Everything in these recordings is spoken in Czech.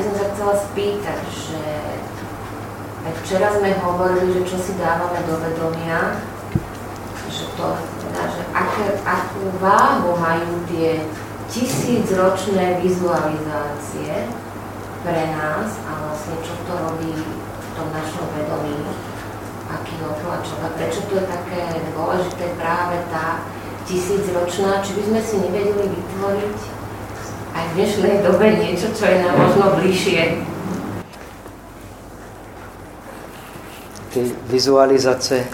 by som sa chcela spýtať, že aj včera sme hovorili, že čo si dávame do vedomia, že to, že aké, akú váhu majú tie tisícročné vizualizácie pre nás a vlastne čo to robí v tom našom vedomí, aký otlačok a prečo to je také dôležité práve tá tisícročná, či by sme si nevedeli vytvoriť aj v dnešnej dobe niečo, čo je nám možno bližšie. Ty vizualizace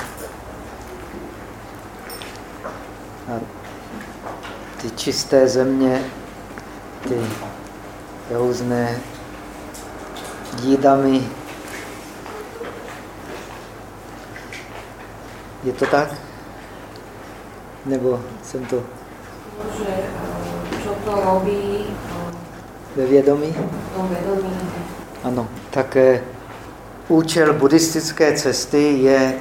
a ty čisté země, ty různé dídami. Je to tak? Nebo jsem to... Že, to robí ve vědomí? Vědomí. Ano, tak účel buddhistické cesty je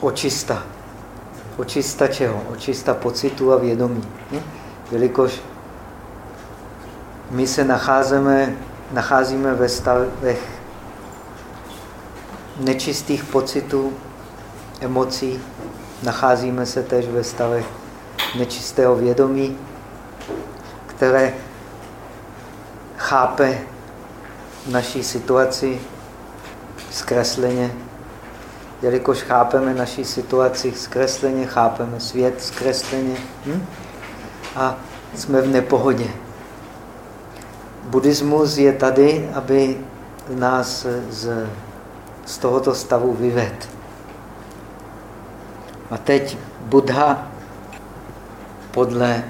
očista. Očista čeho? Očista pocitu a vědomí. Hm? Jelikož my se nacházíme, nacházíme ve stavech nečistých pocitů, emocí, nacházíme se tež ve stavech nečistého vědomí, které chápe naší situaci zkresleně. Jelikož chápeme naší situaci zkresleně, chápeme svět zkresleně hm? a jsme v nepohodě. Buddhismus je tady, aby nás z, z tohoto stavu vyvedl. A teď Buddha podle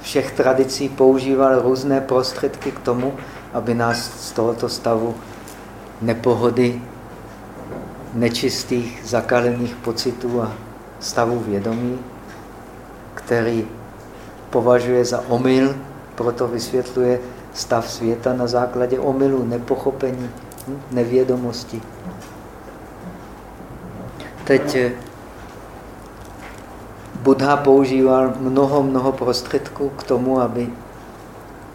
všech tradicí používal různé prostředky k tomu, aby nás z tohoto stavu nepohody, nečistých, zakalených pocitů a stavu vědomí, který považuje za omyl, proto vysvětluje stav světa na základě omylu, nepochopení, nevědomosti. Teď eh, Buddha používal mnoho, mnoho prostředků k tomu, aby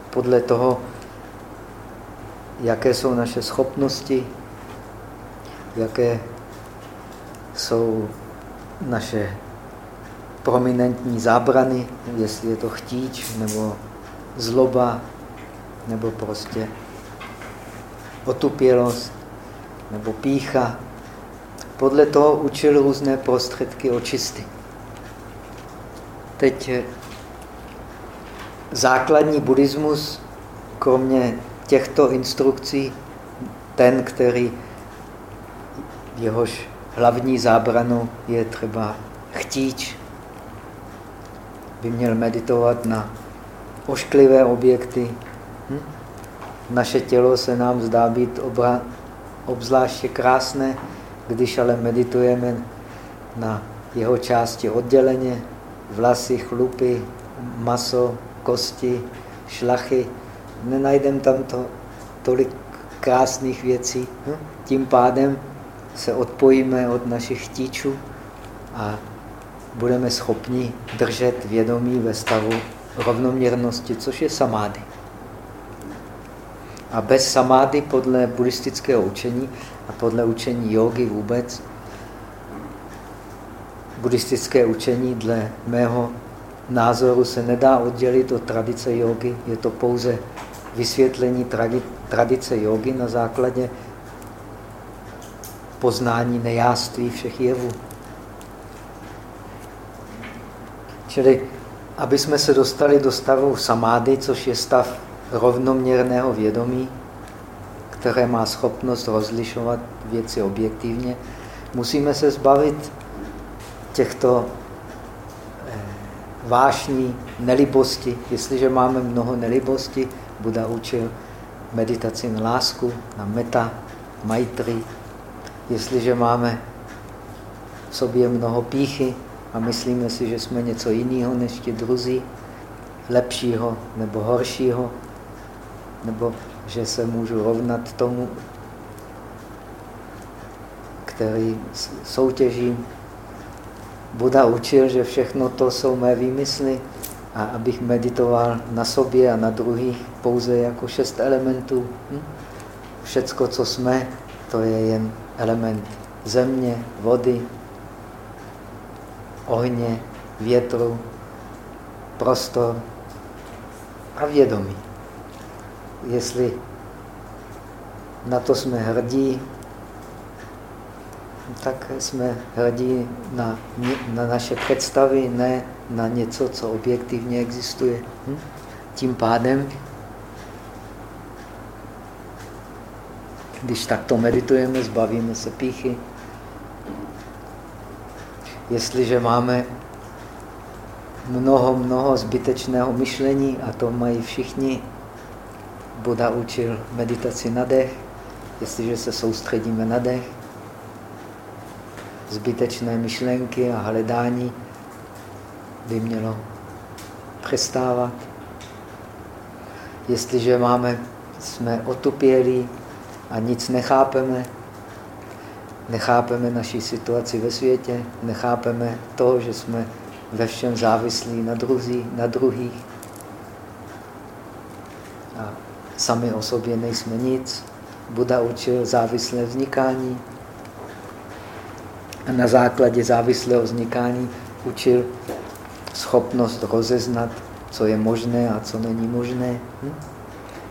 podle toho, jaké jsou naše schopnosti, jaké jsou naše prominentní zábrany, jestli je to chtíč, nebo zloba, nebo prostě otupělost, nebo pícha. Podle toho učil různé prostředky očisty. Teď eh, základní buddhismus, kromě těchto instrukcí, ten, který jehož hlavní zábranu je třeba chtíč, by měl meditovat na ošklivé objekty. Hm? Naše tělo se nám zdá být obra, obzvláště krásné, když ale meditujeme na jeho části odděleně, vlasy, chlupy, maso, kosti, šlachy. Nenajdeme tam to, tolik krásných věcí. Hm? Tím pádem se odpojíme od našich chtíčů a budeme schopni držet vědomí ve stavu rovnoměrnosti, což je samády. A bez samády podle buddhistického učení a podle učení jogy vůbec buddhistické učení dle mého názoru se nedá oddělit od tradice jogy. Je to pouze vysvětlení tradice jogy na základě poznání nejáství všech jevů. Čili, aby jsme se dostali do stavu samády, což je stav rovnoměrného vědomí, které má schopnost rozlišovat věci objektivně, musíme se zbavit těchto eh, vášní, nelibosti. Jestliže máme mnoho nelibosti, Buda učil meditaci na lásku, na meta, maitri. Jestliže máme v sobě mnoho píchy a myslíme si, že jsme něco jiného než ti druzí, lepšího nebo horšího, nebo že se můžu rovnat tomu, který soutěžím, Buda učil, že všechno to jsou mé výmysly, A abych meditoval na sobě a na druhých pouze jako šest elementů. Hm? Všecko, co jsme, to je jen element země, vody, ohně, větru, prostor a vědomí. Jestli na to jsme hrdí, tak jsme hrdí na, na naše představy, ne na něco, co objektivně existuje. Hm? Tím pádem, když takto meditujeme, zbavíme se píchy. Jestliže máme mnoho, mnoho zbytečného myšlení, a to mají všichni, Buda učil meditaci na dech, jestliže se soustředíme na dech, zbytečné myšlenky a hledání by mělo přestávat. Jestliže máme, jsme otupělí a nic nechápeme, nechápeme naší situaci ve světě, nechápeme to, že jsme ve všem závislí na, druzí, na druhých a sami o sobě nejsme nic. Buda učil závislé vznikání a na základě závislého vznikání učil schopnost rozeznat, co je možné a co není možné. Hm?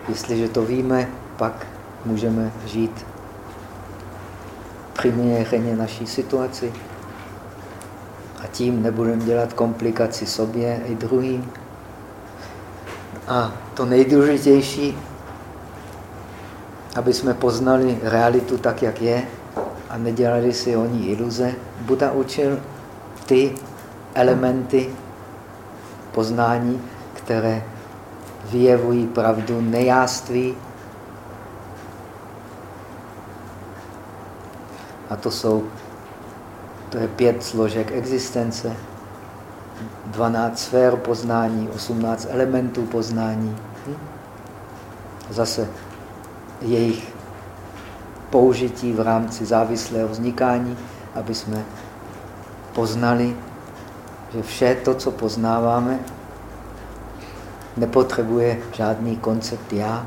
Jestliže to víme, pak můžeme žít přiměřeně naší situaci. A tím nebudeme dělat komplikaci sobě i druhým. A to nejdůležitější, aby jsme poznali realitu tak, jak je a nedělali si o ní iluze, Buda učil ty elementy poznání, které vyjevují pravdu nejáství. A to jsou to je pět složek existence, 12 sfér poznání, 18 elementů poznání. Hm? Zase jejich použití v rámci závislého vznikání, aby jsme poznali, že vše to, co poznáváme, nepotřebuje žádný koncept já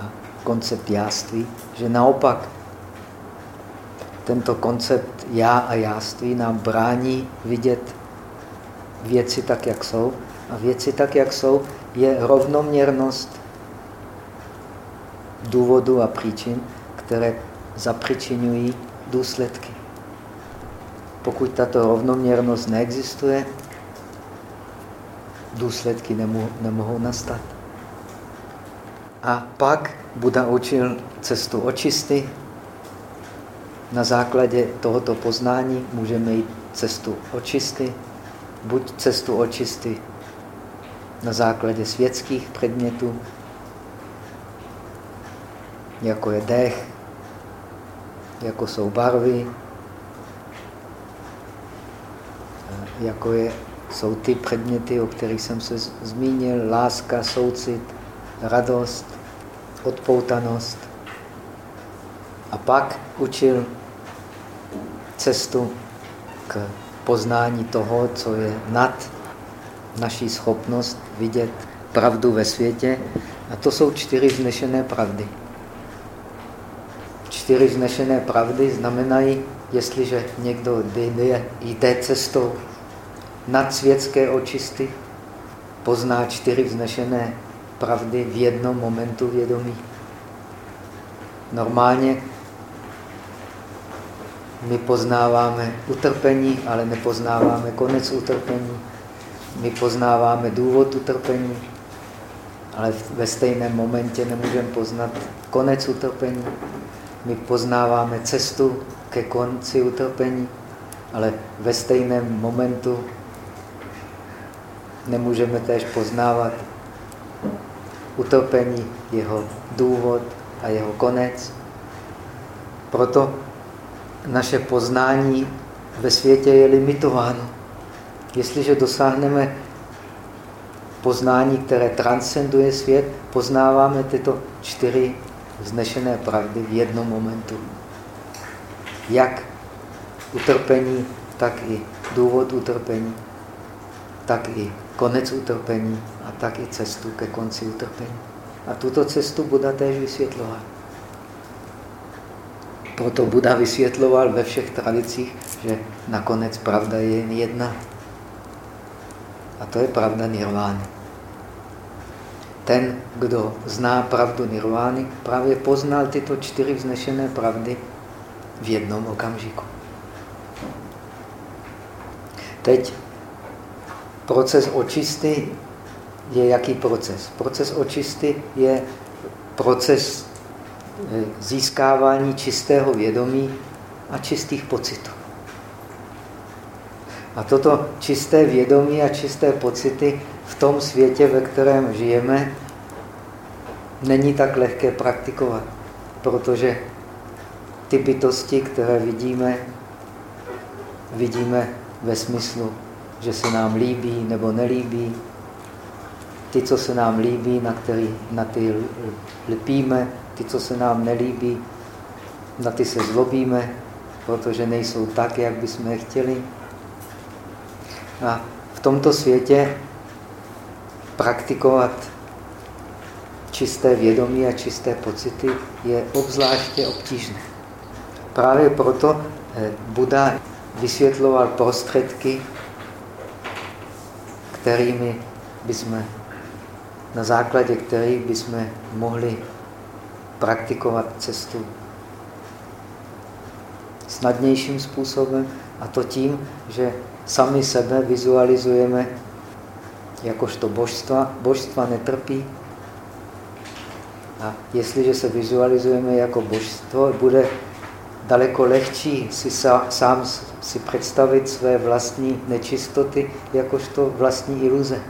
a koncept jáství, že naopak tento koncept já a jáství nám brání vidět věci tak, jak jsou. A věci tak, jak jsou, je rovnoměrnost důvodu a příčin, které zapričinují důsledky. Pokud tato rovnoměrnost neexistuje, důsledky nemohou nastat. A pak Buda učil cestu očisty, na základě tohoto poznání můžeme jít cestu očisty, buď cestu očisty na základě světských předmětů, jako je dech, jako jsou barvy, jako je, jsou ty předměty, o kterých jsem se zmínil, láska, soucit, radost, odpoutanost. A pak učil cestu k poznání toho, co je nad naší schopnost vidět pravdu ve světě. A to jsou čtyři vznešené pravdy. Čtyři vznešené pravdy znamenají, jestliže někdo jde, jde cestou nad světské očisty, pozná čtyři vznešené pravdy v jednom momentu vědomí. Normálně my poznáváme utrpení, ale nepoznáváme konec utrpení. My poznáváme důvod utrpení, ale ve stejném momentě nemůžeme poznat konec utrpení. My poznáváme cestu ke konci utrpení, ale ve stejném momentu nemůžeme též poznávat utrpení, jeho důvod a jeho konec. Proto naše poznání ve světě je limitováno. Jestliže dosáhneme poznání, které transcenduje svět, poznáváme tyto čtyři vznešené pravdy v jednom momentu. Jak utrpení, tak i důvod utrpení, tak i konec utrpení a tak i cestu ke konci utrpení. A tuto cestu Buda též vysvětloval. Proto Buda vysvětloval ve všech tradicích, že nakonec pravda je jen jedna. A to je pravda nirvány. Ten, kdo zná pravdu nirvány, právě poznal tyto čtyři vznešené pravdy v jednom okamžiku. Teď proces očisty je jaký proces? Proces očisty je proces eh, získávání čistého vědomí a čistých pocitů. A toto čisté vědomí a čisté pocity v tom světě, ve kterém žijeme, není tak lehké praktikovat, protože ty bytosti, které vidíme, vidíme ve smyslu, že se nám líbí nebo nelíbí. Ty, co se nám líbí, na, který, na ty lpíme, ty, co se nám nelíbí, na ty se zlobíme, protože nejsou tak, jak bychom je chtěli. A v tomto světě praktikovat čisté vědomí a čisté pocity je obzvláště obtížné. Právě proto eh, Buda vysvětloval prostředky, kterými bychom, na základě kterých bychom mohli praktikovat cestu snadnějším způsobem a to tím, že sami sebe vizualizujeme jakožto božstva. Božstva netrpí. A jestliže se vizualizujeme jako božstvo, bude daleko lehčí si sám si představit své vlastní nečistoty jakožto vlastní iluze.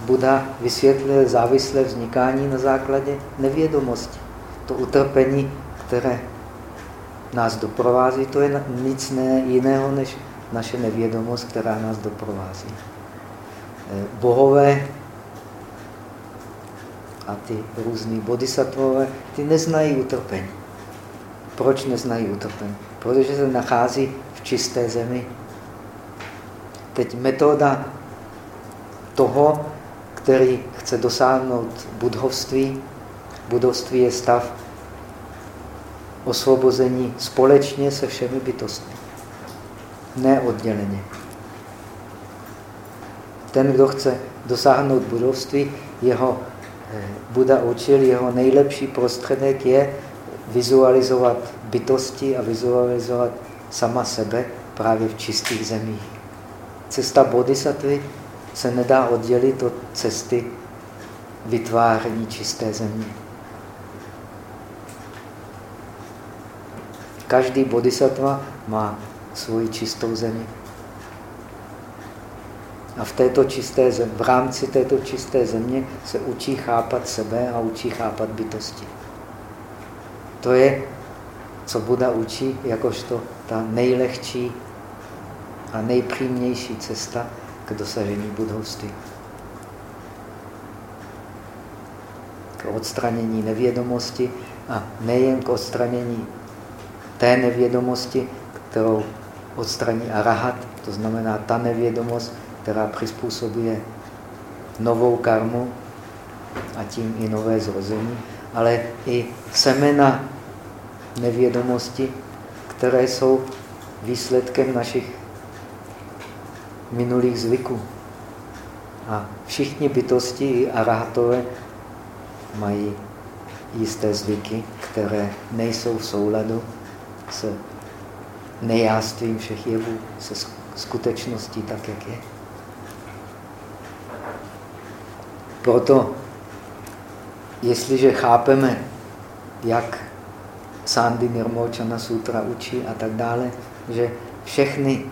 Buda vysvětlil závislé vznikání na základě nevědomosti. To utrpení, které nás doprovází, to je nic ne jiného než naše nevědomost, která nás doprovází. Eh, bohové a ty různý bodhisattvové, ty neznají utrpení. Proč neznají utopení? Protože se nachází v čisté zemi. Teď metoda toho, který chce dosáhnout budhovství. Budovství je stav osvobození společně se všemi bytostmi. Neodděleně. Ten, kdo chce dosáhnout budovství, jeho eh, Buda učil, jeho nejlepší prostředek je vizualizovat bytosti a vizualizovat sama sebe právě v čistých zemích. Cesta bodhisattvy se nedá oddělit od cesty vytváření čisté země. Každý bodhisattva má svoji čistou zemi. A v, této čisté zem, v rámci této čisté země se učí chápat sebe a učí chápat bytosti. To je, co Buda učí, jakožto ta nejlehčí a nejpřímnější cesta k dosažení budovství. K odstranění nevědomosti a nejen k odstranění té nevědomosti, kterou odstraní arahat, to znamená ta nevědomost, která přizpůsobuje novou karmu a tím i nové zrození, ale i semena nevědomosti, které jsou výsledkem našich minulých zvyků. A všichni bytosti i arahatové mají jisté zvyky, které nejsou v souladu s nejástvím všech jevů, se skutečností tak, jak je. Proto, jestliže chápeme, jak Sandy Nirmochana Sutra učí a tak dále, že všechny,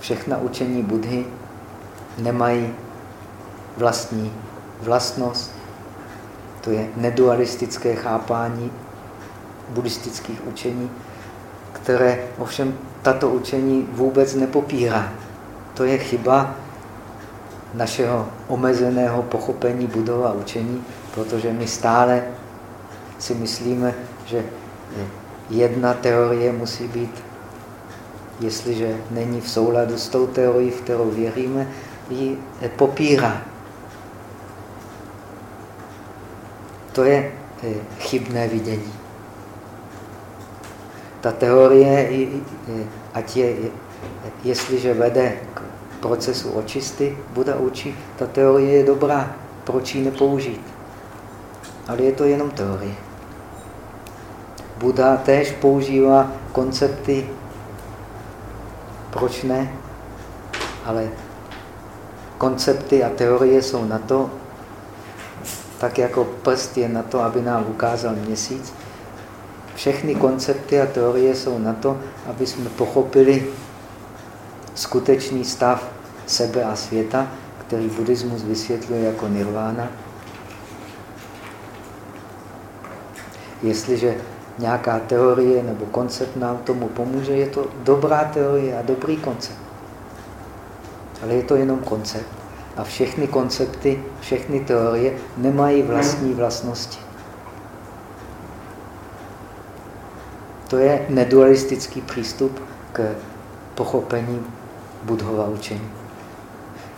všechna učení Budhy nemají vlastní vlastnost. To je nedualistické chápání buddhistických učení, které ovšem tato učení vůbec nepopírá. To je chyba našeho omezeného pochopení budova učení, protože my stále si myslíme, že jedna teorie musí být jestliže není v souladu s tou teorií, v kterou věříme, ji popírá. To je eh, chybné vidění. Ta teorie, ať je, jestliže vede k procesu očisty, Buda učí, ta teorie je dobrá, proč ji nepoužít? Ale je to jenom teorie. Buda též používá koncepty, proč ne? Ale koncepty a teorie jsou na to, tak jako prst je na to, aby nám ukázal měsíc. Všechny koncepty a teorie jsou na to, aby jsme pochopili skutečný stav sebe a světa, který buddhismus vysvětluje jako nirvána. Jestliže nějaká teorie nebo koncept nám tomu pomůže, je to dobrá teorie a dobrý koncept. Ale je to jenom koncept. A všechny koncepty, všechny teorie nemají vlastní vlastnosti. To je nedualistický přístup k pochopení budhova učení.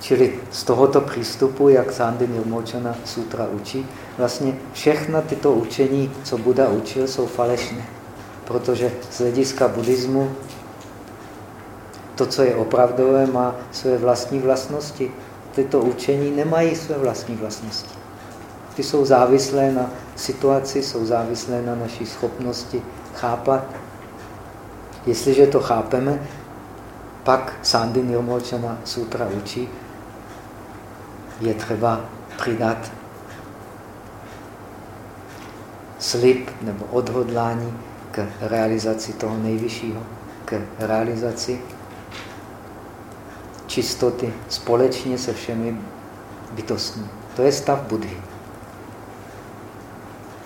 Čili z tohoto přístupu, jak Sandy Nirmochana Sutra učí, vlastně všechna tyto učení, co Buda učil, jsou falešné. Protože z hlediska buddhismu to, co je opravdové, má své vlastní vlastnosti. Tyto učení nemají své vlastní vlastnosti. Ty jsou závislé na situaci, jsou závislé na naší schopnosti chápat. Jestliže to chápeme, pak Sandy Nirmochana Sutra učí, je třeba přidat slib nebo odhodlání k realizaci toho nejvyššího, k realizaci čistoty společně se všemi bytostmi. To je stav Budhy.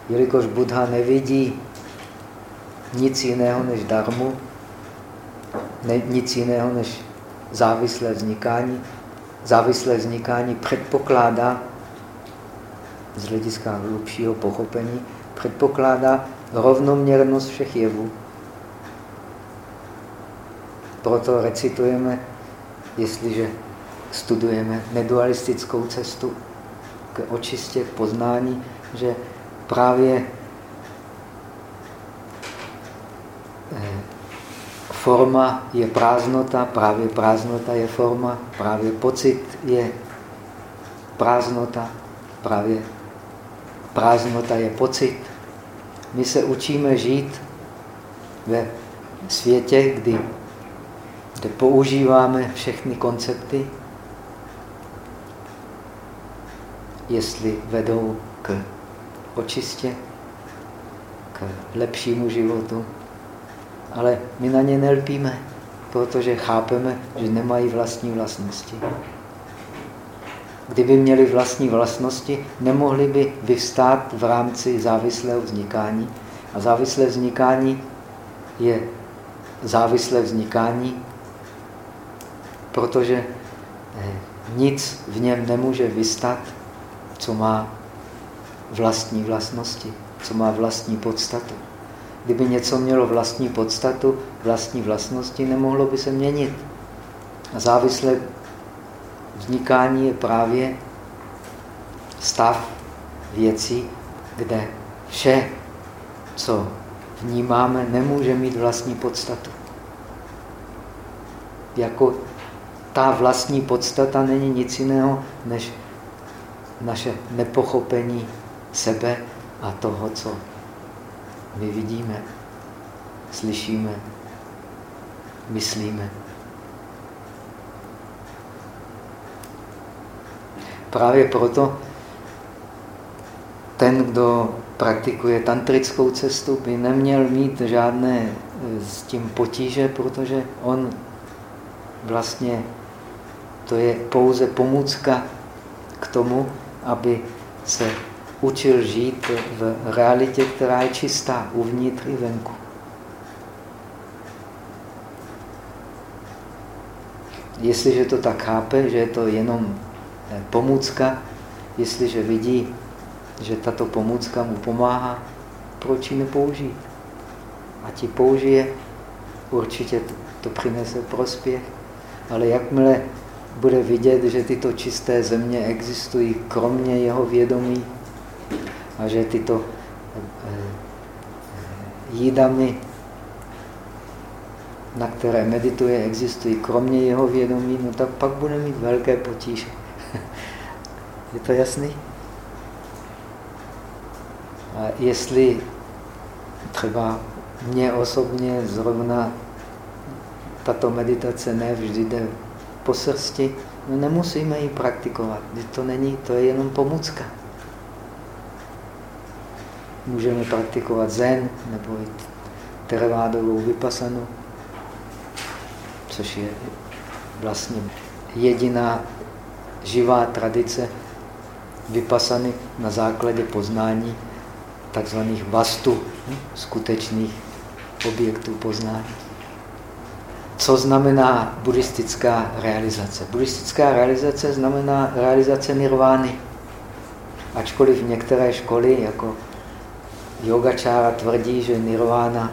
Jelikož Buddha nevidí nic jiného než darmu, ne, nic jiného než závislé vznikání, závislé vznikání předpokládá z hlediska hlubšího pochopení, předpokládá rovnoměrnost všech jevů. Proto recitujeme, jestliže studujeme nedualistickou cestu k očistě, k poznání, že právě forma je prázdnota, právě prázdnota je forma, právě pocit je prázdnota, právě prázdnota je pocit. My se učíme žít ve světě, kdy, kde používáme všechny koncepty, jestli vedou k očistě, k lepšímu životu, ale my na ně nelpíme, protože chápeme, že nemají vlastní vlastnosti. Kdyby měli vlastní vlastnosti, nemohli by vyvstát v rámci závislého vznikání. A závislé vznikání je závislé vznikání, protože eh, nic v něm nemůže vystat, co má vlastní vlastnosti, co má vlastní podstatu. Kdyby něco mělo vlastní podstatu, vlastní vlastnosti, nemohlo by se měnit. A závislé vznikání je právě stav věcí, kde vše, co vnímáme, nemůže mít vlastní podstatu. Jako ta vlastní podstata není nic jiného, než naše nepochopení sebe a toho, co my vidíme, slyšíme, myslíme. Právě proto ten, kdo praktikuje tantrickou cestu, by neměl mít žádné e, s tím potíže, protože on vlastně to je pouze pomůcka k tomu, aby se učil žít v realitě, která je čistá, uvnitř i venku. Jestliže to tak chápe, že je to jenom eh, pomůcka, jestliže vidí, že tato pomůcka mu pomáhá, proč ji nepoužít? A ti použije, určitě to přinese prospěch. Ale jakmile bude vidět, že tyto čisté země existují kromě jeho vědomí a že tyto eh, jídami, na které medituje, existují kromě jeho vědomí, no tak pak bude mít velké potíže. Je to jasný? A jestli třeba mně osobně zrovna tato meditace ne vždy jde po srsti, no nemusíme ji praktikovat. To není, to je jenom pomůcka. Můžeme praktikovat zen nebo i teravádovou vypasanu, což je vlastně jediná živá tradice vypasany na základě poznání takzvaných vastu, hm, skutečných objektů poznání. Co znamená buddhistická realizace? Buddhistická realizace znamená realizace nirvány. Ačkoliv některé školy, jako yogačára, tvrdí, že nirvána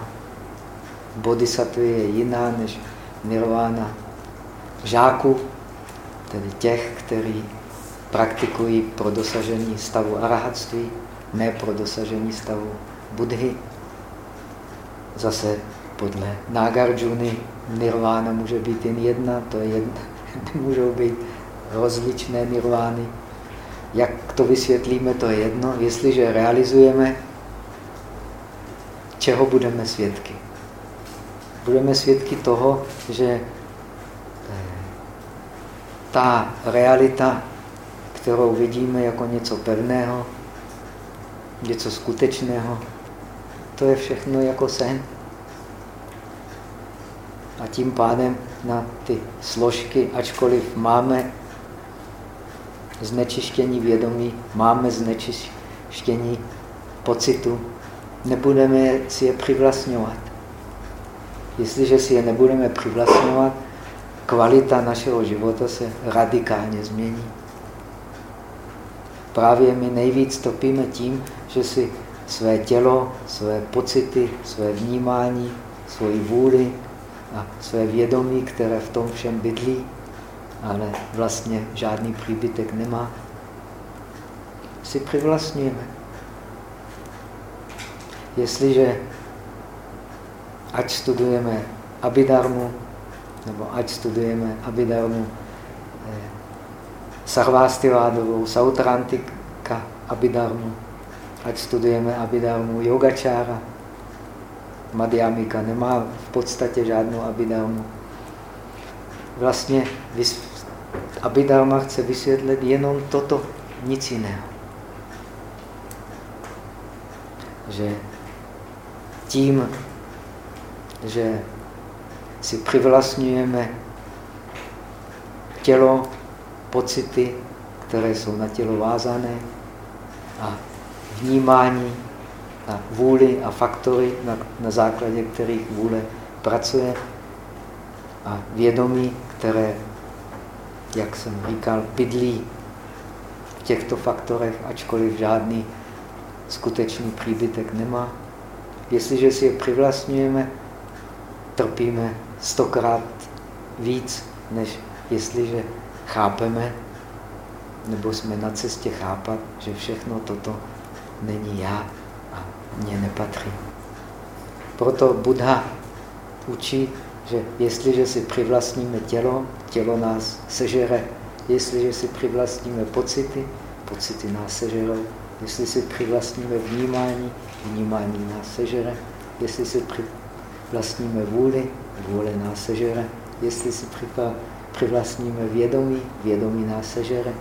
bodhisattva je jiná než nirvána žáků, tedy těch, kteří praktikují pro dosažení stavu arahatství, ne pro dosažení stavu Budhy. Zase podle Nagarjuny nirvána může být jen jedna, to je jedna, můžou být rozličné nirvány. Jak to vysvětlíme, to je jedno. Jestliže realizujeme, čeho budeme svědky? Budeme svědky toho, že eh, ta realita, kterou vidíme jako něco pevného, něco skutečného, to je všechno jako sen. A tím pádem na ty složky, ačkoliv máme znečištění vědomí, máme znečištění pocitu, nebudeme si je přivlastňovat. Jestliže si je nebudeme přivlastňovat, kvalita našeho života se radikálně změní. Právě my nejvíc topíme tím, že si své tělo, své pocity, své vnímání, svoji vůli a své vědomí, které v tom všem bydlí, ale vlastně žádný příbytek nemá, si přivlastňujeme. Jestliže ať studujeme Abidarmu, nebo ať studujeme Abidarmu eh, Sarvastivádovou, Sautrantika Abidarmu, ať studujeme Abidarmu Yogačára, Madhyamika nemá v podstatě žádnou Abidarmu. Vlastně Abhidharma chce vysvětlit jenom toto, nic jiného. Že tím, že si přivlastňujeme tělo, pocity, které jsou na tělo vázané a vnímání a vůli a faktory, na, na základě kterých vůle pracuje a vědomí, které, jak jsem říkal, bydlí v těchto faktorech, ačkoliv žádný skutečný příbytek nemá. Jestliže si je přivlastňujeme, trpíme stokrát víc, než jestliže chápeme, nebo jsme na cestě chápat, že všechno toto není já a mně nepatří. Proto Buddha učí, že jestliže si přivlastníme tělo, tělo nás sežere. Jestliže si přivlastníme pocity, pocity nás sežerou. Jestli si přivlastníme vnímání, vnímání nás sežere. Jestli si přivlastníme vůli, vůle nás sežere. Jestli si přivlastníme vědomí, vědomí nás sežere.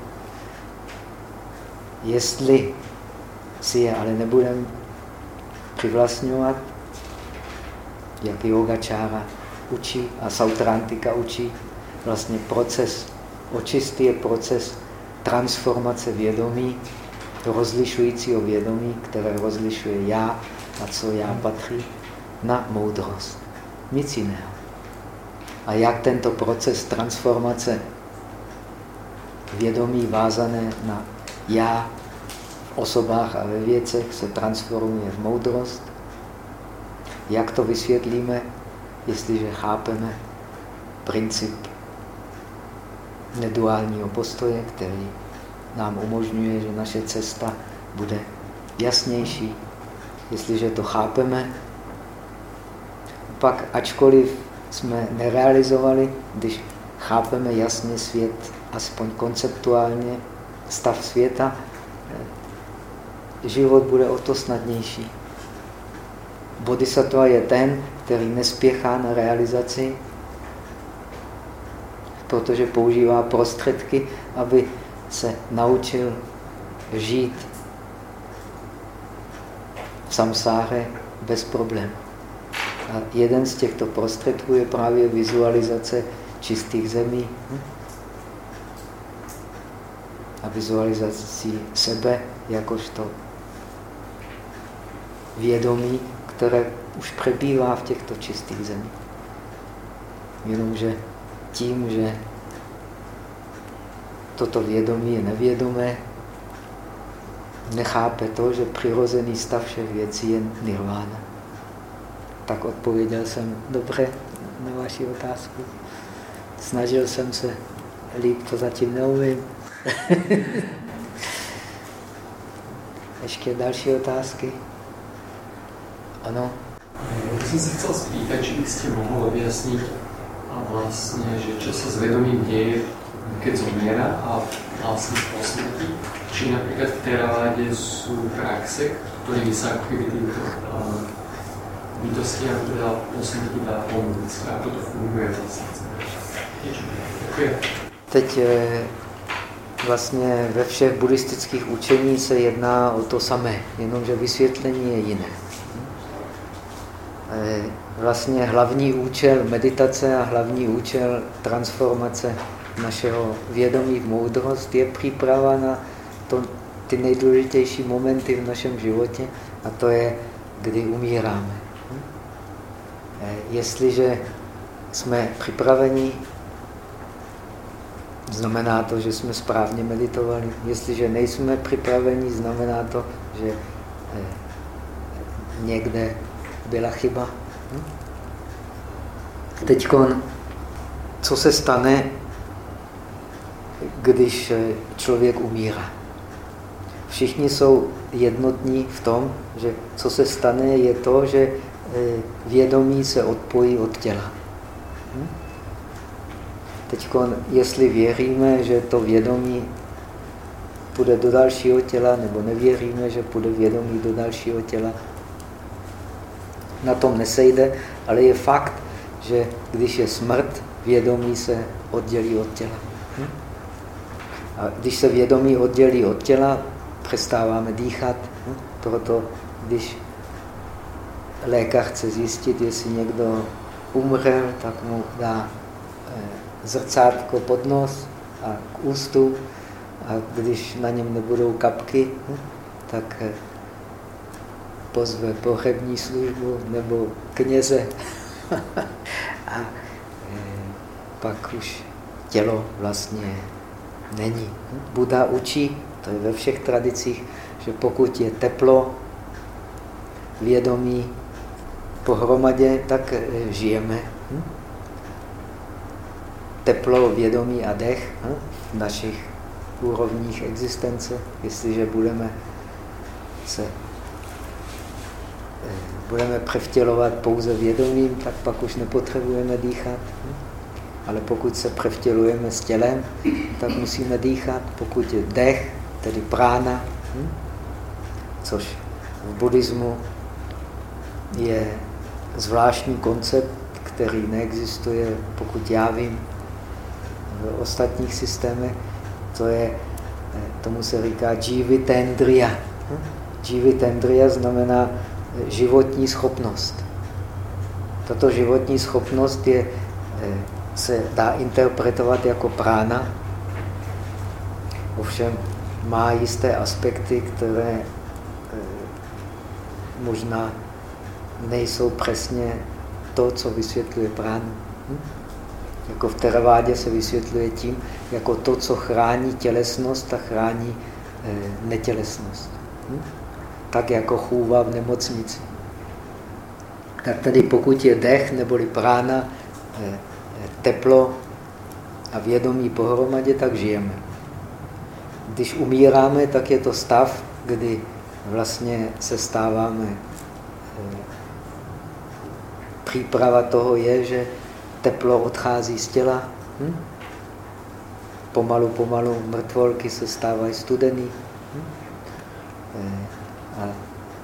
Jestli si je ale nebudeme přivlastňovat, jak yogačára učí a sautrantika učí, vlastně proces očistý je proces transformace vědomí, rozlišujícího vědomí, které rozlišuje já a co já patří, na moudrost. Nic jiného. A jak tento proces transformace vědomí vázané na já v osobách a ve věcech se transformuje v moudrost, jak to vysvětlíme, jestliže chápeme, princip neduálního postoje, který nám umožňuje, že naše cesta bude jasnější. Jestliže to chápeme, pak ačkoliv jsme nerealizovali, když chápeme jasně svět, aspoň konceptuálně, stav světa, život bude o to snadnější. Bodhisattva je ten, který nespěchá na realizaci, protože používá prostředky, aby se naučil žít v samsáře bez problémů. A jeden z těchto prostředků je právě vizualizace čistých zemí a vizualizací sebe jakožto vědomí, které už přebývá v těchto čistých zemích. Jenomže tím, že toto vědomí je nevědomé, nechápe to, že přirozený stav všech věcí je nirvána. Tak odpověděl jsem dobře na vaši otázku. Snažil jsem se, líp to zatím neumím. Ještě další otázky? Ano? Já jsem se chcel spýtať, či byste mohl objasnit vlastně, že čo se s vědomím děje, keď zomiera a vlastně po smrti, či například v teravádě jsou praxe, které sa ako keby týmto bytostiam teda po smrti dá pomôcť. Ako to funguje vlastně? Teď eh, vlastně ve všech buddhistických učení se jedná o to samé, jenomže vysvětlení je jiné. Eh, vlastně hlavní účel meditace a hlavní účel transformace našeho vědomí v moudrost je příprava na to, ty nejdůležitější momenty v našem životě a to je, kdy umíráme. Eh, jestliže jsme připraveni, znamená to, že jsme správně meditovali. Jestliže nejsme připraveni, znamená to, že eh, někde byla chyba. Hm? Teď, co se stane, když eh, člověk umírá? Všichni jsou jednotní v tom, že co se stane, je to, že eh, vědomí se odpojí od těla. Hm? Teď, jestli věříme, že to vědomí půjde do dalšího těla, nebo nevěříme, že půjde vědomí do dalšího těla, na tom nesejde, ale je fakt, že když je smrt, vědomí se oddělí od těla. A když se vědomí oddělí od těla, přestáváme dýchat. Hm? Proto, když lékař chce zjistit, jestli někdo umřel, tak mu dá eh, zrcátko pod nos a k ústu. A když na něm nebudou kapky, hm? tak eh, pozve pohřební službu nebo kněze a e, pak už tělo vlastně není. Buda učí, to je ve všech tradicích, že pokud je teplo, vědomí pohromadě, tak e, žijeme. Hm? Teplo, vědomí a dech hm? v našich úrovních existence, jestliže budeme se budeme převtělovat pouze vědomím, tak pak už nepotřebujeme dýchat. Ale pokud se převtělujeme s tělem, tak musíme dýchat. Pokud je dech, tedy prána, což v buddhismu je zvláštní koncept, který neexistuje, pokud já vím, v ostatních systémech, to je, tomu se říká jivitendriya. Jivitendriya znamená životní schopnost. Tato životní schopnost je, eh, se dá interpretovat jako prána, ovšem má jisté aspekty, které eh, možná nejsou přesně to, co vysvětluje pránu. Hm? Jako v teravádě se vysvětluje tím, jako to, co chrání tělesnost a chrání eh, netělesnost. Hm? tak jako chůva v nemocnici. Tak tady pokud je dech neboli prána, eh, teplo a vědomí pohromadě, tak žijeme. Když umíráme, tak je to stav, kdy vlastně se stáváme. Eh, příprava toho je, že teplo odchází z těla. Hm? Pomalu, pomalu mrtvolky se stávají studený. Hm? Eh, a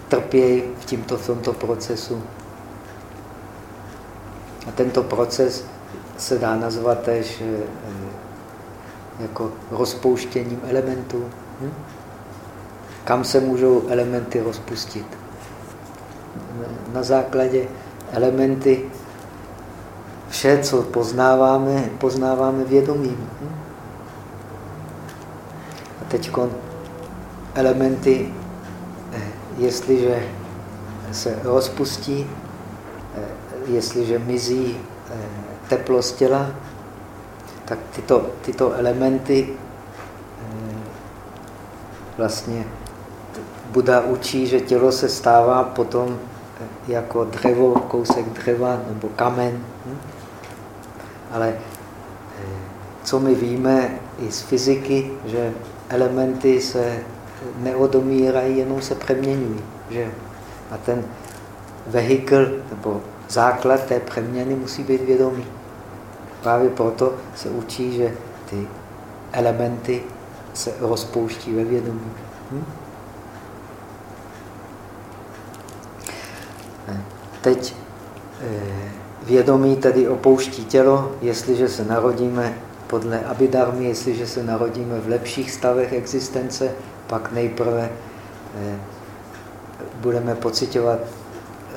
trpějí v, tímto, v tomto procesu. A tento proces se dá nazvat tež eh, jako rozpouštěním elementů. Hm? Kam se můžou elementy rozpustit? Na základě elementy vše, co poznáváme, poznáváme vědomím. Hm? A teď elementy, eh, jestliže se rozpustí, eh, jestliže mizí eh, teplo z těla, tak tyto, tyto elementy vlastně Buda učí, že tělo se stává potom jako dřevo, kousek dřeva nebo kamen. Hm? Ale co my víme i z fyziky, že elementy se neodomírají, jenom se přeměňují. Že? A ten vehikl nebo základ té přeměny musí být vědomý. Právě proto se učí, že ty elementy se rozpouští ve vědomí. Hm? Teď eh, vědomí tedy opouští tělo, jestliže se narodíme podle abidarmy, jestliže se narodíme v lepších stavech existence, pak nejprve eh, budeme pocitovat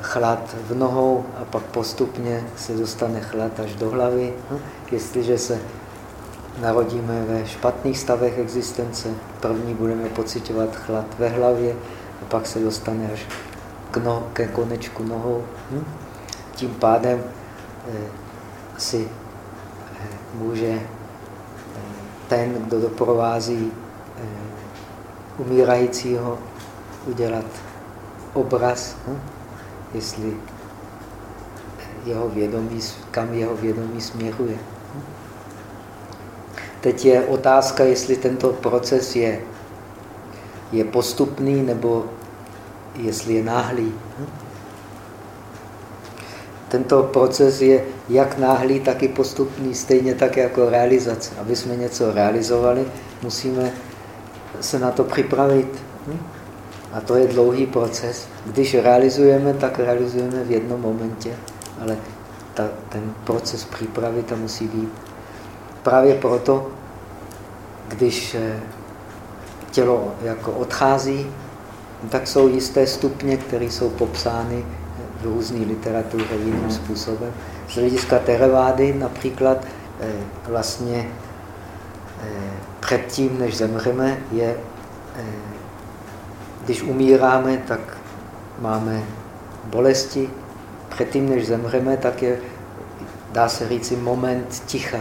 chlad v nohou a pak postupně se dostane chlad až do hlavy. Hm? Jestliže se narodíme ve špatných stavech existence, první budeme pocitovat chlad ve hlavě a pak se dostane až k no, ke konečku nohou. Hm? Tím pádem eh, si eh, může eh, ten, kdo doprovází umírajícího, udělat obraz, hm? Jestli jeho vědomí, kam jeho vědomí směruje. Teď je otázka, jestli tento proces je, je postupný nebo jestli je náhlý. Tento proces je jak náhlý, tak i postupný, stejně tak jako realizace. Aby jsme něco realizovali, musíme se na to připravit. A to je dlouhý proces. Když realizujeme, tak realizujeme v jednom momentě, ale ta, ten proces přípravy tam musí být. Právě proto, když eh, tělo jako odchází, tak jsou jisté stupně, které jsou popsány v různé literatuře jiným způsobem. Z hlediska Terevády například eh, vlastně eh, předtím, než zemřeme, je, když umíráme, tak máme bolesti. Předtím, než zemřeme, tak je, dá se říci, moment ticha.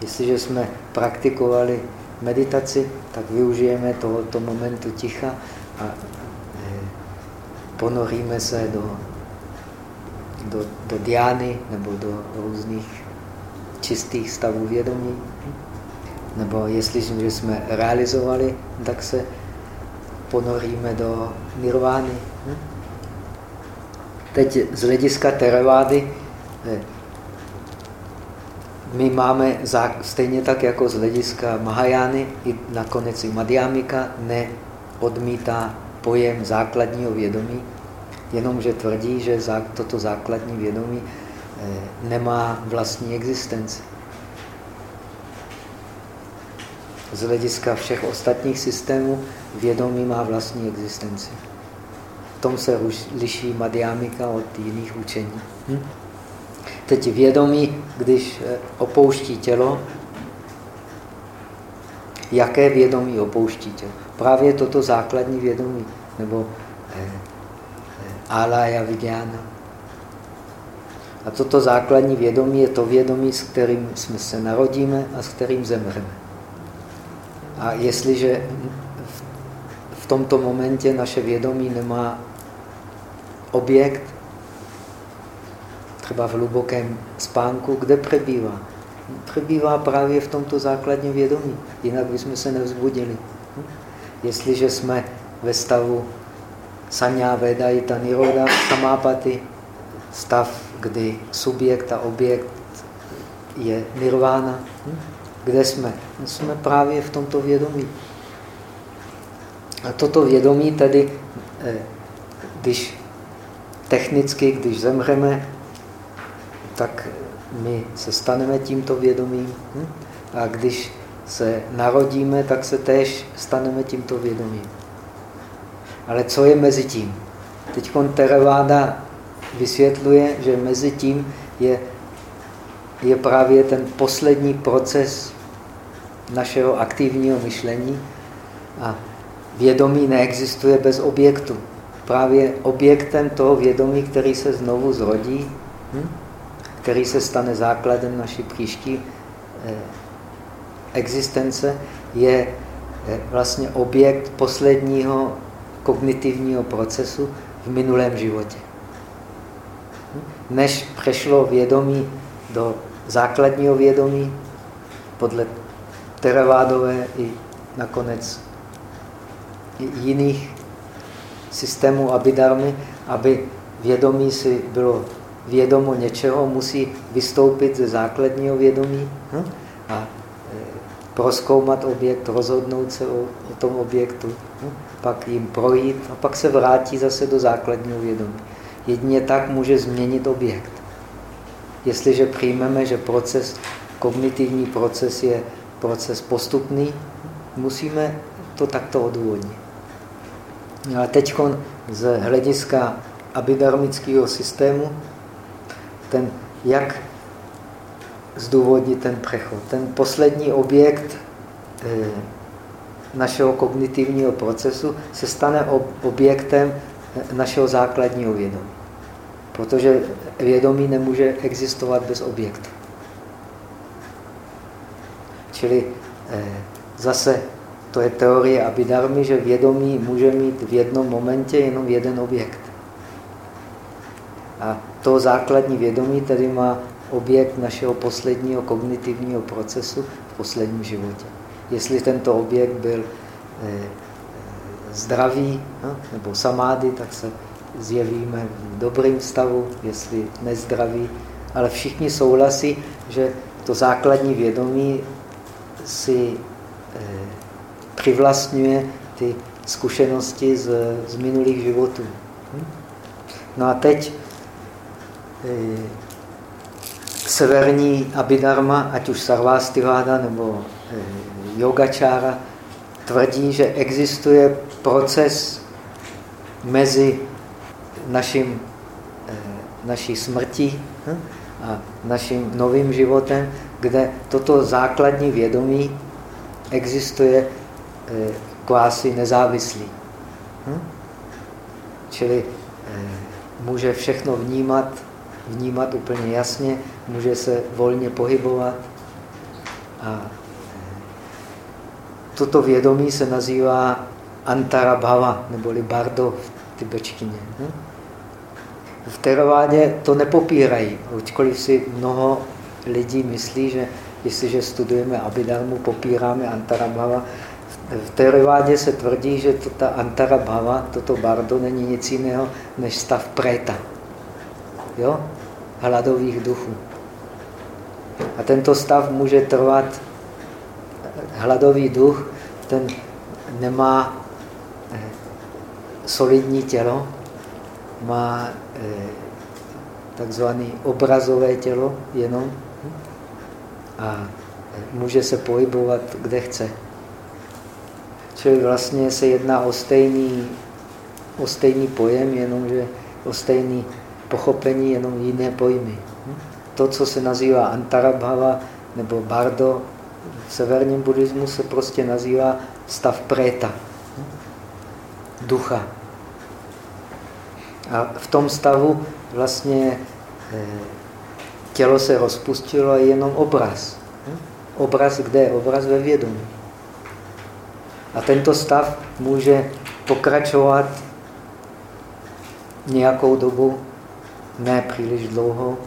Jestliže jsme praktikovali meditaci, tak využijeme tohoto momentu ticha a ponoríme se do, do, do diány nebo do různých čistých stavů vědomí. Nebo jestliže jsme realizovali, tak se ponoríme do nirvány. Teď z hlediska teravády eh, my máme stejně tak jako z hlediska Mahajány, i nakonec i Madhyamika neodmítá pojem základního vědomí, jenomže tvrdí, že toto základní vědomí eh, nemá vlastní existenci. Z hlediska všech ostatních systémů vědomí má vlastní existenci. V tom se liší Madhyamika od jiných učení. Hm? Teď vědomí, když eh, opouští tělo, jaké vědomí opouští tělo? Právě toto základní vědomí, nebo eh, eh, alaya vidyana. A toto základní vědomí je to vědomí, s kterým jsme se narodíme a s kterým zemřeme. A jestliže v tomto momentě naše vědomí nemá objekt, třeba v hlubokém spánku, kde přebývá? Přebývá právě v tomto základním vědomí, jinak bychom se nevzbudili. Jestliže jsme ve stavu sanya, vedaita, niroda, samápaty, stav, kdy subjekt a objekt je nirvána. Kde jsme? Jsme právě v tomto vědomí. A toto vědomí tedy, eh, když technicky, když zemřeme, tak my se staneme tímto vědomím. Hm? A když se narodíme, tak se též staneme tímto vědomím. Ale co je mezi tím? Teď Theravada vysvětluje, že mezi tím je, je právě ten poslední proces našeho aktivního myšlení a vědomí neexistuje bez objektu. Právě objektem toho vědomí, který se znovu zrodí, hm? který se stane základem naší příští eh, existence, je eh, vlastně objekt posledního kognitivního procesu v minulém životě. Hm? Než přešlo vědomí do základního vědomí, podle teravádové i nakonec i jiných systémů abidarmy, aby vědomí si bylo vědomo něčeho, musí vystoupit ze základního vědomí hm? a e, proskoumat objekt, rozhodnout se o, o tom objektu, hm? pak jim projít a pak se vrátí zase do základního vědomí. Jedině tak může změnit objekt. Jestliže přijmeme, že proces, kognitivní proces je proces postupný, musíme to takto odůvodnit. Ale teď z hlediska abidarmického systému, ten, jak zdůvodnit ten přechod. Ten poslední objekt eh, našeho kognitivního procesu se stane objektem eh, našeho základního vědomí. Protože vědomí nemůže existovat bez objektu. Čili eh, zase to je teorie Abhidharmy, že vědomí může mít v jednom momentě jenom jeden objekt. A to základní vědomí tedy má objekt našeho posledního kognitivního procesu v posledním životě. Jestli tento objekt byl eh, zdravý no, nebo samády, tak se zjevíme v dobrém stavu, jestli nezdravý. Ale všichni souhlasí, že to základní vědomí si eh, přivlastňuje ty zkušenosti z, z minulých životů. Hm? No a teď eh, severní Abhidharma, ať už Sarvastivada nebo eh, Yogačára, tvrdí, že existuje proces mezi naším, naší smrtí hm? a naším novým životem, kde toto základní vědomí existuje eh, kvásy nezávislý. Hm? Čili eh, může všechno vnímat, vnímat úplně jasně, může se volně pohybovat. A eh, toto vědomí se nazývá Antarabhava, neboli Bardo v tibetštině. Hm? V teravádě to nepopírají, ačkoliv si mnoho lidí myslí, že jestliže studujeme Abhidharmu, popíráme Antarabhava. V Terevádě se tvrdí, že to, ta Antarabhava, toto bardo, není nic jiného než stav préta. Jo? Hladových duchů. A tento stav může trvat, hladový duch, ten nemá eh, solidní tělo, má eh, takzvané obrazové tělo jenom a může se pohybovat, kde chce. Čili vlastně se jedná o stejný, o stejný pojem, jenomže o stejný pochopení, jenom jiné pojmy. To, co se nazývá Antarabhava nebo Bardo, v severním buddhismu se prostě nazývá stav préta, ducha. A v tom stavu vlastně eh, tělo se rozpustilo a je jenom obraz. Obraz, kde obraz ve vědomí. A tento stav může pokračovat nějakou dobu, ne příliš dlouho,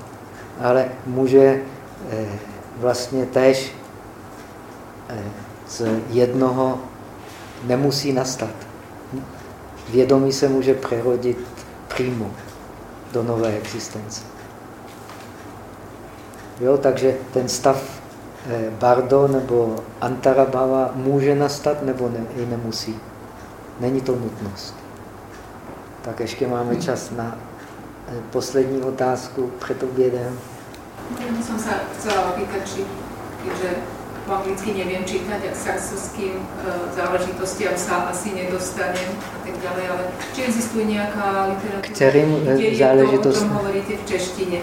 ale může eh, vlastně tež eh, z jednoho nemusí nastat. Vědomí se může přerodit přímo do nové existence. Jo, takže ten stav eh, bardo nebo antarabhava může nastat nebo ne, i nemusí. Není to nutnost. Tak ještě máme čas na eh, poslední otázku před obědem. Ja som sa chcela opýtať, či, keďže po anglicky neviem čítať a k saksovským e, záležitostiam sa asi nedostanem a tak ďalej, ale či existuje e, kde je to, o čom hovoríte v češtine?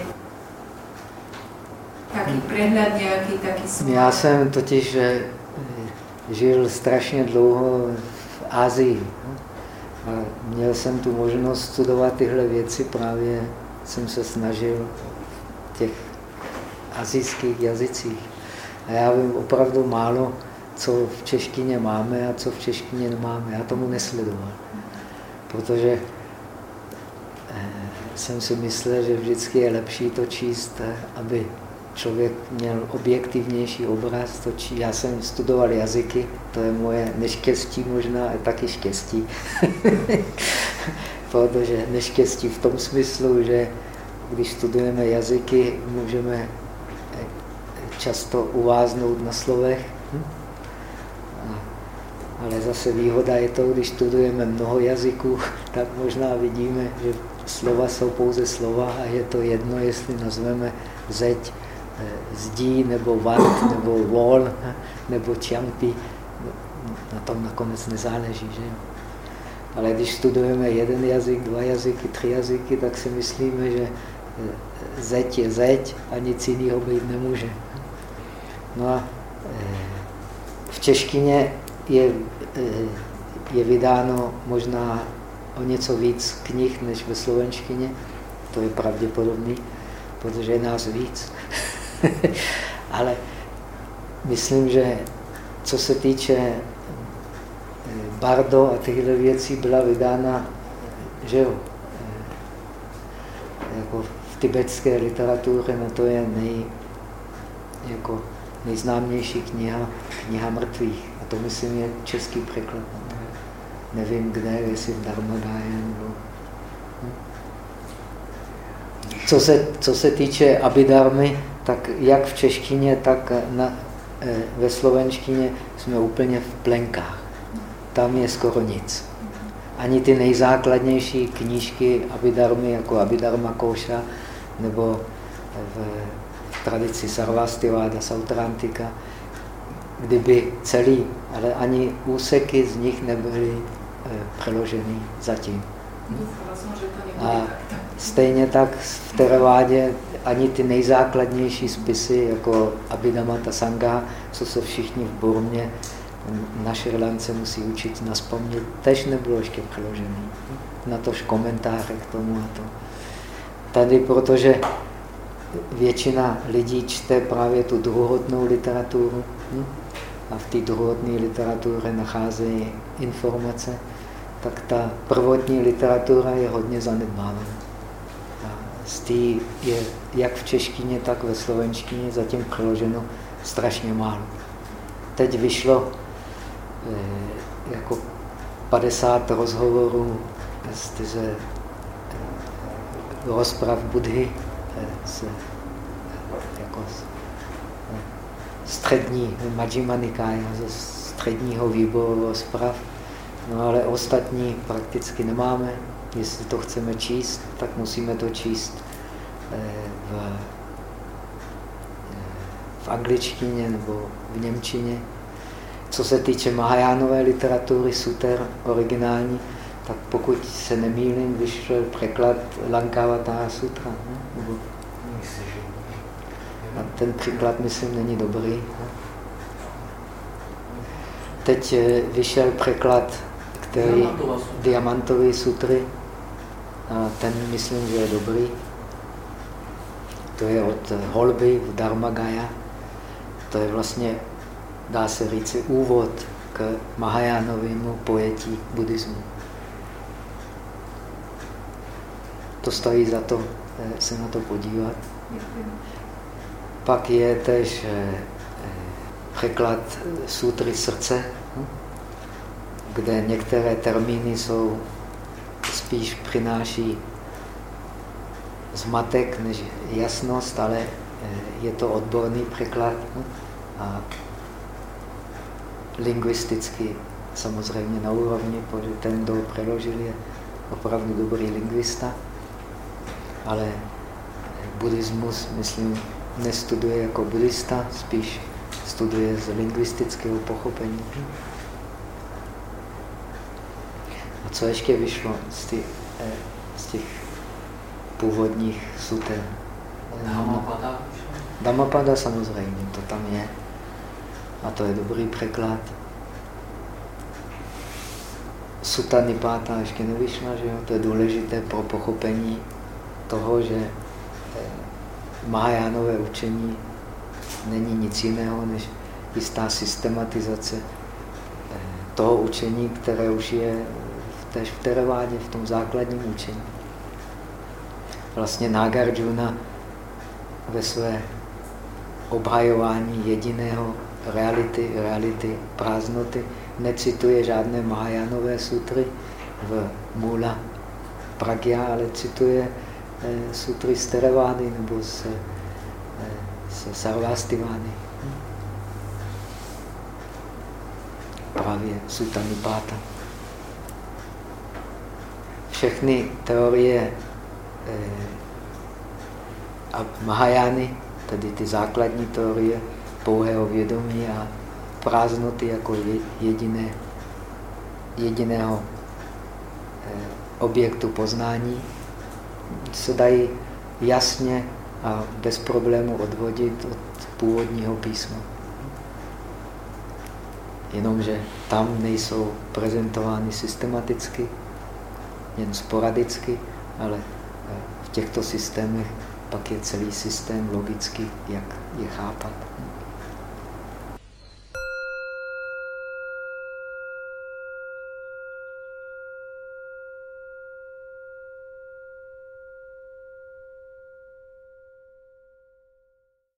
Taký prehľad nejaký, taký svoj. Já jsem totiž eh, žil strašně dlouho v Asii. A měl jsem tu možnost studovat tyhle věci, právě jsem se snažil v těch azijských jazycích. A já vím opravdu málo, co v češtině máme a co v češtině nemáme. Já tomu nesledoval, protože eh, jsem si myslel, že vždycky je lepší to číst, eh, aby člověk měl objektivnější obraz. To či, já jsem studoval jazyky, to je moje neštěstí možná, a taky štěstí. protože neštěstí v tom smyslu, že když studujeme jazyky, můžeme eh, často uváznout na slovech. Hm? Ale zase výhoda je to, když studujeme mnoho jazyků, tak možná vidíme, že slova jsou pouze slova a je to jedno, jestli nazveme zeď zdí, nebo vant, nebo wall, nebo čiampi. Na tom nakonec nezáleží. Že? Ale když studujeme jeden jazyk, dva jazyky, tři jazyky, tak si myslíme, že eh, zeď je zeď a nic jiného být nemůže. No a eh, v češtině je, eh, je vydáno možná o něco víc knih než ve slovenštině. To je pravděpodobný, protože je nás víc. Ale myslím, že co se týče eh, Bardo a tyhle věcí byla vydána, že jo, eh, jako v tibetské literatuře, no to je nej, jako nejznámější kniha, kniha mrtvých. A to myslím je český překlad. Nevím kde, jestli v Dharmadáje nebo... Hm. Co se, co se týče abidarmy, tak jak v češtině, tak na, eh, ve slovenštině jsme úplně v plenkách. Tam je skoro nic. Ani ty nejzákladnější knížky abidarmy, jako Abhidharma Koša, nebo v, v tradici Sarvastiváda, Sautrantika, kdyby celý, ale ani úseky z nich nebyly eh, přeloženy zatím. A stejně tak v Teravádě ani ty nejzákladnější spisy, jako Abhidhamata Sangha, co se všichni v Burmě na Šrilance musí učit na vzpomnět, tež nebylo ještě přeložený. Na tož komentáře k tomu a to. Tady, protože většina lidí čte právě tu druhotnou literaturu hm? a v té druhotné literatuře nacházejí informace, tak ta prvotní literatura je hodně zanedbávaná. Z té je jak v češtině, tak ve slovenštině zatím přeloženo strašně málo. Teď vyšlo eh, jako 50 rozhovorů z, z eh, rozprav Budhy eh, z, eh, jako z eh, střední Majjhima Nikája, ze středního výboru rozprav. No ale ostatní prakticky nemáme. Jestli to chceme číst, tak musíme to číst eh, v, eh, v angličtině nebo v němčině. Co se týče Mahajánové literatury, suter originální, tak pokud se nemýlím, vyšel překlad Lankavatara sutra. Ne? A ten překlad, myslím, není dobrý. Ne? Teď eh, vyšel překlad, který diamantový sutry. A ten myslím, že je dobrý. To je od Holby v Dharmagaya. To je vlastně, dá se říci, úvod k Mahajánovému pojetí buddhismu. To stojí za to eh, se na to podívat. Pak je tež eh, eh, překlad sutry srdce, kde některé termíny jsou spíš přináší zmatek než jasnost, ale eh, je to odborný překlad hm, a lingvisticky samozřejmě na úrovni, protože ten, kdo přeložil, je opravdu dobrý lingvista, ale buddhismus, myslím, nestuduje jako buddhista, spíš studuje z lingvistického pochopení. A co ještě vyšlo z těch, eh, z těch původních suter? Dhammapada? Dhammapada samozřejmě, to tam je. A to je dobrý překlad. Sutta Nipata ještě nevyšla, že jo? To je důležité pro pochopení toho, že eh, Mahajánové učení není nic jiného než jistá systematizace eh, toho učení, které už je tež v Teravádě, v tom základním učení. Vlastně Nagarjuna ve své obhajování jediného reality, reality prázdnoty, necituje žádné Mahajánové sutry v Mula Pragya, ale cituje eh, sutry z Teravády nebo z, eh, z Sarvastivány. Právě Sutanipáta. Všechny teorie eh, Mahajány, tedy ty základní teorie pouhého vědomí a prázdnoty jako jediné, jediného eh, objektu poznání, se dají jasně a bez problému odvodit od původního písma. Jenomže tam nejsou prezentovány systematicky, jen sporadicky, ale eh, v těchto systémech pak je celý systém logicky, jak je chápat.